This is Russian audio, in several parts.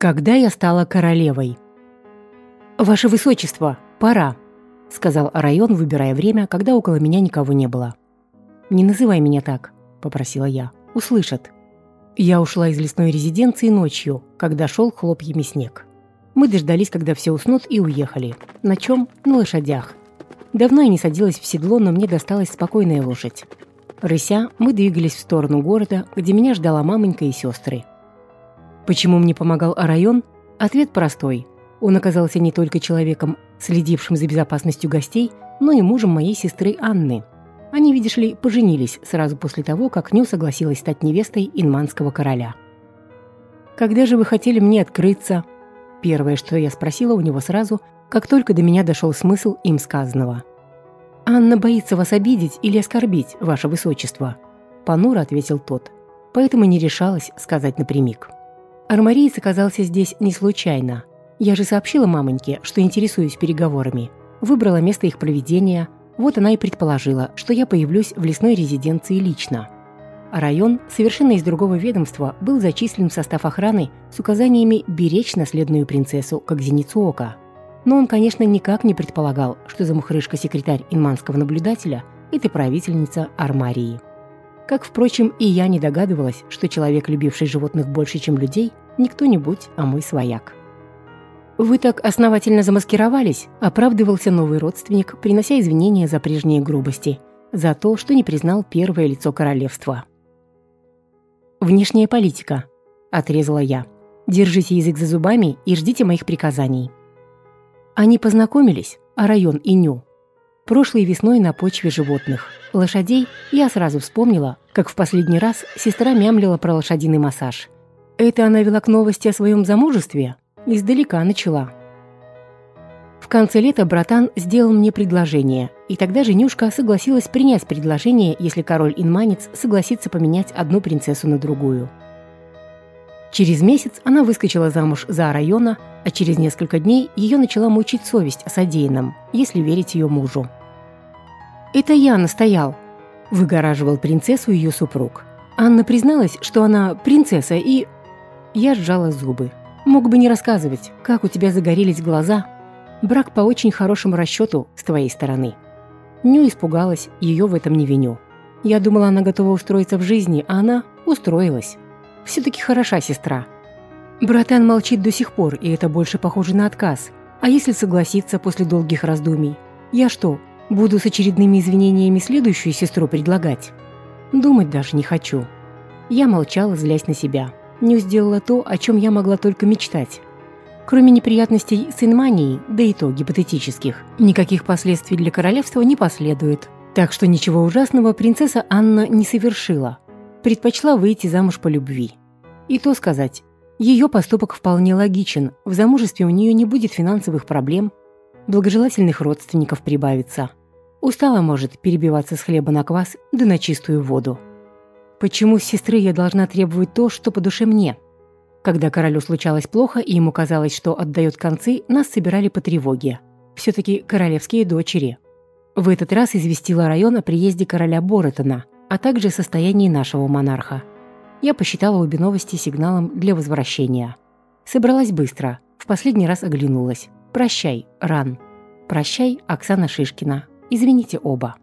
Когда я стала королевой? «Ваше Высочество, пора», — сказал район, выбирая время, когда около меня никого не было. «Не называй меня так», — попросила я. «Услышат». Я ушла из лесной резиденции ночью, когда шел хлопьями снег. Мы дождались, когда все уснут, и уехали. На чем? На лошадях. Давно я не садилась в седло, но мне досталась спокойная лошадь. Рыся, мы двигались в сторону города, где меня ждала мамонька и сестры. Почему мне помогал район? Ответ простой. Он оказался не только человеком, следившим за безопасностью гостей, но и мужем моей сестры Анны. Они, видишь ли, поженились сразу после того, как Ню согласилась стать невестой инманского короля. «Когда же вы хотели мне открыться?» Первое, что я спросила у него сразу, как только до меня дошел смысл им сказанного. «Анна боится вас обидеть или оскорбить, ваше высочество», – понуро ответил тот, поэтому не решалась сказать напрямик. Армариец оказался здесь не случайно. Я же сообщила мамоньке, что интересуюсь переговорами. Выбрала место их проведения, вот она и предположила, что я появлюсь в лесной резиденции лично. А район, совершенно из другого ведомства, был зачислен в состав охраны с указаниями беречь наследную принцессу, как зеницу ока. Но он, конечно, никак не предполагал, что замухрышка-секретарь инманского наблюдателя – это правительница Армарии. Как, впрочем, и я не догадывалась, что человек, любивший животных больше, чем людей, не кто-нибудь, а мой свояк. «Вы так основательно замаскировались», – оправдывался новый родственник, принося извинения за прежние грубости, за то, что не признал первое лицо королевства. «Внешняя политика», – отрезала я. «Держите язык за зубами и ждите моих приказаний». Они познакомились, а район и Ню. Прошлой весной на почве животных. Лошадей я сразу вспомнила, как в последний раз сестра мямлила про лошадиный массаж. Это она вела к новости о своем замужестве? Издалека начала. В конце лета братан сделал мне предложение, и тогда женюшка согласилась принять предложение, если король-инманец согласится поменять одну принцессу на другую. Через месяц она выскочила замуж за района, а через несколько дней ее начала мучить совесть о содеянном, если верить ее мужу. «Это я настоял», – выгораживал принцессу ее супруг. Анна призналась, что она принцесса, и... Я сжала зубы. Мог бы не рассказывать, как у тебя загорелись глаза. Брак по очень хорошему расчету с твоей стороны. Ню испугалась, ее в этом не виню. Я думала, она готова устроиться в жизни, а она устроилась. Все-таки хороша сестра. Братан молчит до сих пор, и это больше похоже на отказ. А если согласиться после долгих раздумий? Я что, буду с очередными извинениями следующую сестру предлагать? Думать даже не хочу. Я молчала, злясь на себя. Не сделала то, о чем я могла только мечтать. Кроме неприятностей с инманией, да и то гипотетических, никаких последствий для королевства не последует. Так что ничего ужасного принцесса Анна не совершила. Предпочла выйти замуж по любви. И то сказать, ее поступок вполне логичен, в замужестве у нее не будет финансовых проблем, благожелательных родственников прибавится. Устала может перебиваться с хлеба на квас, да на чистую воду. Почему с сестры я должна требовать то, что по душе мне? Когда королю случалось плохо, и ему казалось, что отдает концы, нас собирали по тревоге. Все-таки королевские дочери. В этот раз известила район о приезде короля Боротона, а также состоянии нашего монарха. Я посчитала обе новости сигналом для возвращения. Собралась быстро, в последний раз оглянулась. «Прощай, Ран». «Прощай, Оксана Шишкина». Извините оба.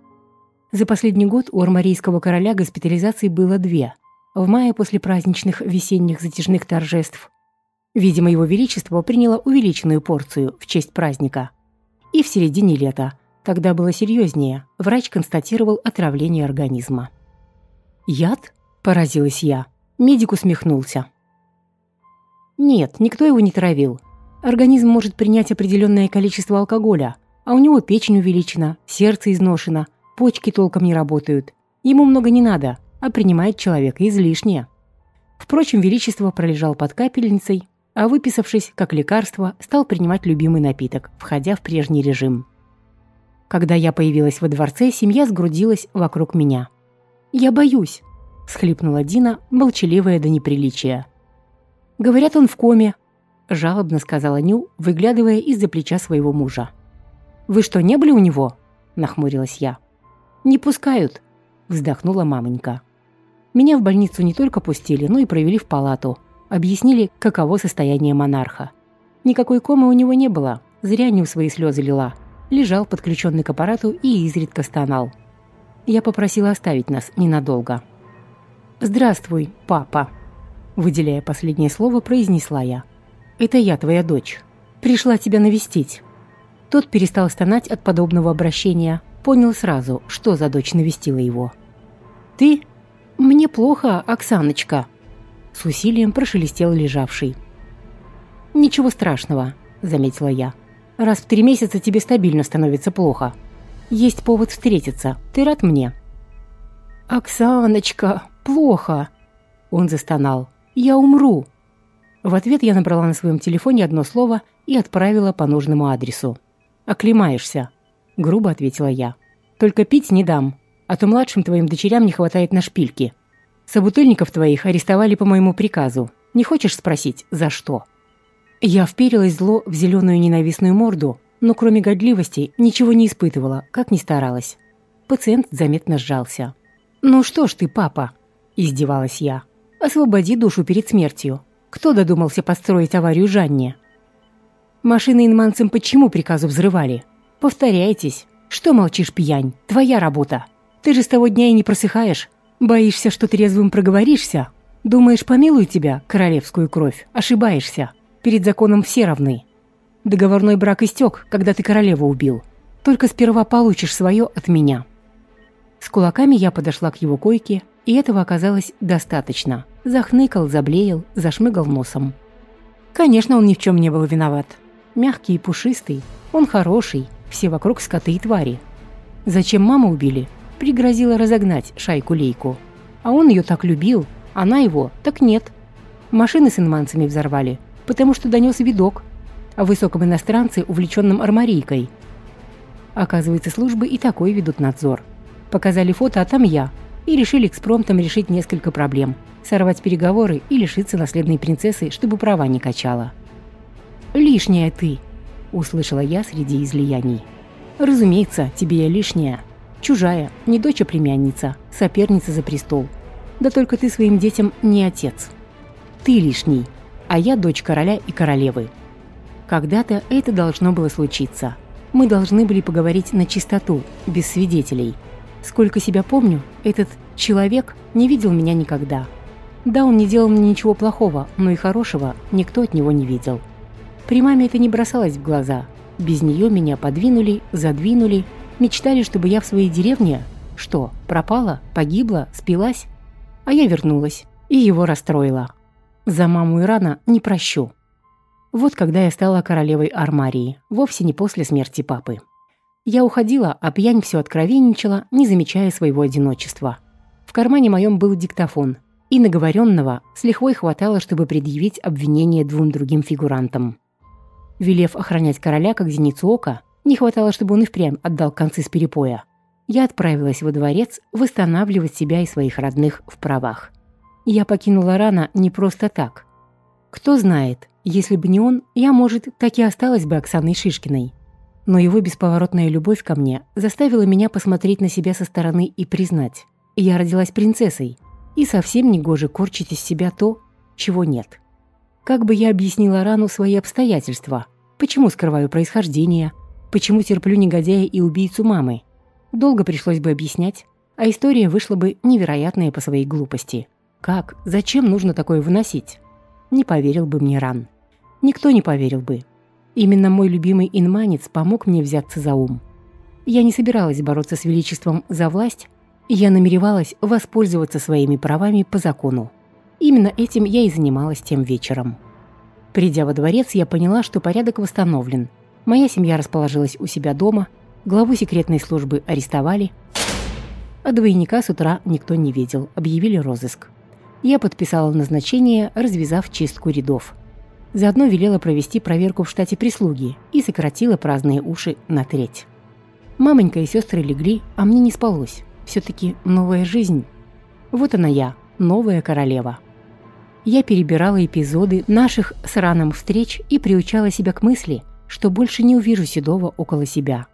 За последний год у армарийского короля госпитализаций было две. В мае после праздничных весенних затяжных торжеств. Видимо, его величество приняло увеличенную порцию в честь праздника. И в середине лета, когда было серьезнее, врач констатировал отравление организма. «Яд?» Поразилась я. Медик усмехнулся. Нет, никто его не травил. Организм может принять определенное количество алкоголя, а у него печень увеличена, сердце изношено, почки толком не работают. Ему много не надо, а принимает человек излишнее. Впрочем, Величество пролежал под капельницей, а выписавшись как лекарство, стал принимать любимый напиток, входя в прежний режим. Когда я появилась во дворце, семья сгрудилась вокруг меня. «Я боюсь», – схлипнула Дина, молчаливая до неприличия. «Говорят, он в коме», – жалобно сказала Ню, выглядывая из-за плеча своего мужа. «Вы что, не были у него?» – нахмурилась я. «Не пускают», – вздохнула мамонька. Меня в больницу не только пустили, но и провели в палату. Объяснили, каково состояние монарха. Никакой комы у него не было, зря не в свои слезы лила. Лежал подключенный к аппарату и изредка стонал. Я попросила оставить нас ненадолго. «Здравствуй, папа», – выделяя последнее слово, произнесла я. «Это я, твоя дочь. Пришла тебя навестить». Тот перестал стонать от подобного обращения, понял сразу, что за дочь навестила его. «Ты? Мне плохо, Оксаночка», – с усилием прошелестел лежавший. «Ничего страшного», – заметила я. «Раз в три месяца тебе стабильно становится плохо. Есть повод встретиться. Ты рад мне?» «Оксаночка, плохо!» Он застонал. «Я умру!» В ответ я набрала на своем телефоне одно слово и отправила по нужному адресу. «Оклемаешься», — грубо ответила я. «Только пить не дам, а то младшим твоим дочерям не хватает на шпильки. Собутыльников твоих арестовали по моему приказу. Не хочешь спросить, за что?» Я вперилась зло в зеленую ненавистную морду, но кроме годливости ничего не испытывала, как ни старалась. Пациент заметно сжался. «Ну что ж ты, папа?» – издевалась я. «Освободи душу перед смертью. Кто додумался построить аварию Жанне?» «Машины инманцам почему приказу взрывали? Повторяйтесь. Что молчишь, пьянь? Твоя работа. Ты же с того дня и не просыхаешь. Боишься, что трезвым проговоришься? Думаешь, помилую тебя, королевскую кровь? Ошибаешься. Перед законом все равны. Договорной брак истек, когда ты королеву убил. Только сперва получишь свое от меня». С кулаками я подошла к его койке, и этого оказалось достаточно. Захныкал, заблеял, зашмыгал носом. Конечно, он ни в чем не был виноват. Мягкий и пушистый, он хороший, все вокруг скоты и твари. Зачем маму убили? Пригрозила разогнать шайку-лейку. А он ее так любил, она его так нет. Машины с инманцами взорвали, потому что донес видок, о высоком иностранце, увлеченном армарийкой. Оказывается, службы и такой ведут надзор. Показали фото, а там я. И решили экспромтом решить несколько проблем. Сорвать переговоры и лишиться наследной принцессы, чтобы права не качала. «Лишняя ты», — услышала я среди излияний. «Разумеется, тебе я лишняя. Чужая, не дочь, а племянница, соперница за престол. Да только ты своим детям не отец. Ты лишний, а я дочь короля и королевы. Когда-то это должно было случиться. Мы должны были поговорить на чистоту, без свидетелей. Сколько себя помню, этот человек не видел меня никогда. Да, он не делал мне ничего плохого, но и хорошего никто от него не видел. При маме это не бросалось в глаза. Без нее меня подвинули, задвинули, мечтали, чтобы я в своей деревне, что, пропала, погибла, спилась? А я вернулась и его расстроила. За маму Ирана не прощу. Вот когда я стала королевой Армарии, вовсе не после смерти папы. Я уходила, а пьянь все откровенничала, не замечая своего одиночества. В кармане моем был диктофон, и наговоренного с лихвой хватало, чтобы предъявить обвинение двум другим фигурантам. Велев охранять короля как зеницу ока, не хватало, чтобы он и впрямь отдал концы с перепоя. Я отправилась во дворец восстанавливать себя и своих родных в правах. Я покинула рано не просто так. Кто знает, если бы не он, я, может, так и осталась бы Оксаной Шишкиной. Но его бесповоротная любовь ко мне заставила меня посмотреть на себя со стороны и признать. Я родилась принцессой, и совсем не гоже корчить из себя то, чего нет. Как бы я объяснила рану свои обстоятельства? Почему скрываю происхождение? Почему терплю негодяя и убийцу мамы? Долго пришлось бы объяснять, а история вышла бы невероятная по своей глупости. Как? Зачем нужно такое выносить? Не поверил бы мне ран. Никто не поверил бы. Именно мой любимый инманец помог мне взяться за ум. Я не собиралась бороться с величеством за власть, я намеревалась воспользоваться своими правами по закону. Именно этим я и занималась тем вечером. Придя во дворец, я поняла, что порядок восстановлен. Моя семья расположилась у себя дома, главу секретной службы арестовали, а двойника с утра никто не видел, объявили розыск. Я подписала назначение, развязав чистку рядов – Заодно велела провести проверку в штате прислуги и сократила праздные уши на треть. Мамонька и сестры легли, а мне не спалось. Все-таки новая жизнь. Вот она я, новая королева. Я перебирала эпизоды наших с Раном встреч и приучала себя к мысли, что больше не увижу Седова около себя.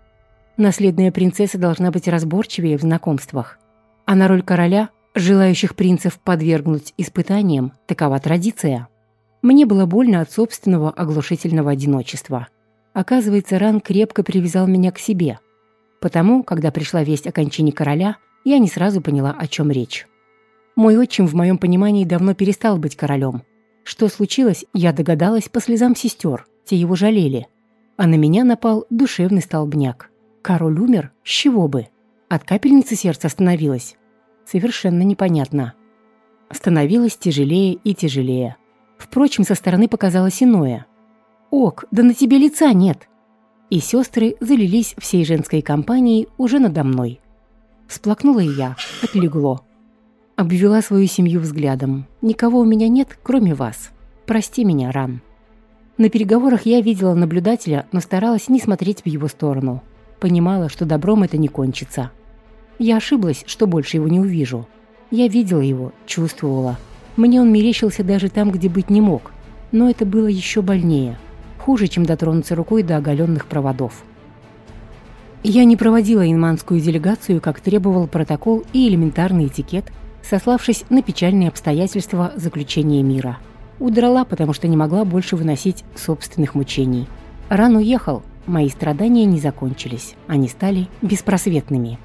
Наследная принцесса должна быть разборчивее в знакомствах. А на роль короля, желающих принцев подвергнуть испытаниям, такова традиция – Мне было больно от собственного оглушительного одиночества. Оказывается, Ран крепко привязал меня к себе. Потому, когда пришла весть о кончине короля, я не сразу поняла, о чем речь. Мой отчим в моем понимании давно перестал быть королем. Что случилось, я догадалась по слезам сестер, те его жалели. А на меня напал душевный столбняк. Король умер? С чего бы? От капельницы сердце остановилось? Совершенно непонятно. Становилось тяжелее и тяжелее. Впрочем, со стороны показалось иное. «Ок, да на тебе лица нет!» И сестры залились всей женской компанией уже надо мной. Всплакнула и я, отлегло. Обвела свою семью взглядом. «Никого у меня нет, кроме вас. Прости меня, Ран». На переговорах я видела наблюдателя, но старалась не смотреть в его сторону. Понимала, что добром это не кончится. Я ошиблась, что больше его не увижу. Я видела его, чувствовала. Мне он мерещился даже там, где быть не мог. Но это было еще больнее. Хуже, чем дотронуться рукой до оголенных проводов. Я не проводила инманскую делегацию, как требовал протокол и элементарный этикет, сославшись на печальные обстоятельства заключения мира. Удрала, потому что не могла больше выносить собственных мучений. Ран уехал, мои страдания не закончились, они стали беспросветными.